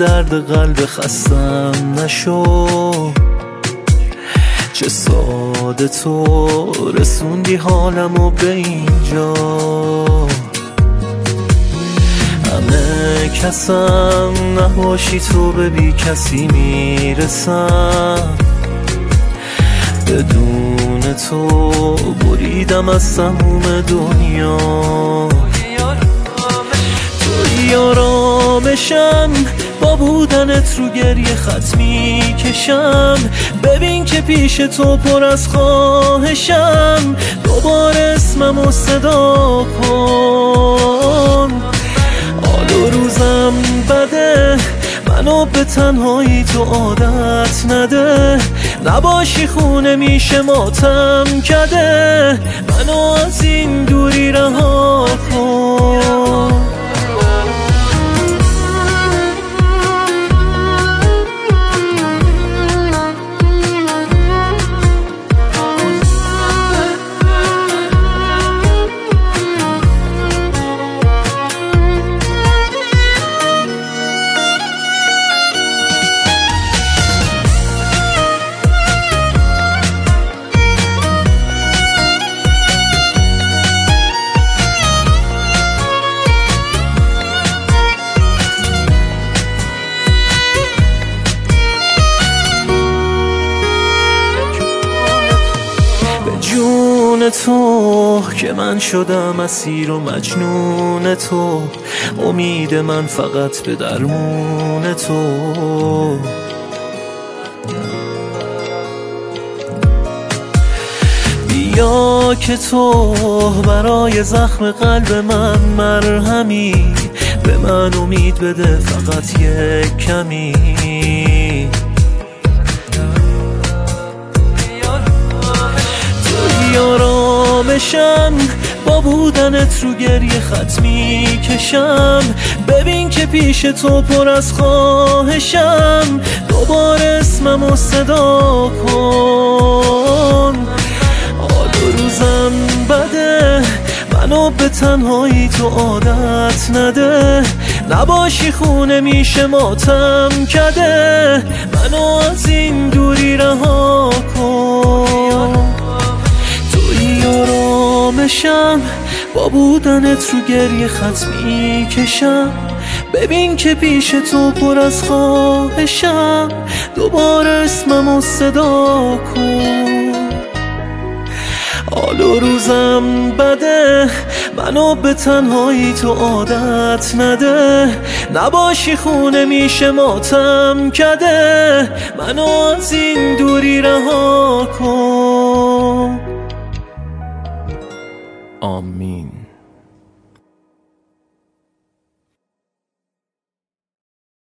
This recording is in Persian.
درد قلب خستم نشو. چه ساده تو رسوندی حالمو به اینجا. کسم نباشی تو به بی کسی می‌رسم. بدون تو بریدم از سموم دنیا. توی آرامشم با بودنت رو گریه خط می‌کشم. ببین که پیش تو پر از خواهشم. دوباره اسممو صدا کن. روزم بده. منو به تنهایی تو عادت نده. نباشی خونه میشه ماتم کده. منو از این دوری رها کن. جون تو که من شدم اسیر و مجنون تو. امید من فقط به درمون تو. بیا که تو برای زخم قلب من مرهمی. به من امید بده فقط یک کمی. رو گریه خط می‌کشم. ببین که پیش تو پر از خواهشم. دوباره اسممو صدا کن. حال و روزم بده. منو به تنهایی تو عادت نده. نباشی خونه میشه ماتم کده. منو از این دوری رها کن. بودنت رو گریه خط می‌کشم. ببین که پیش تو پر از خواهشم. دوباره اسممو صدا کن. حال و روزم بده. منو به تنهایی تو عادت نده. نباشی خونه میشه ماتم کده. منو از این دوری رها کن. Amen.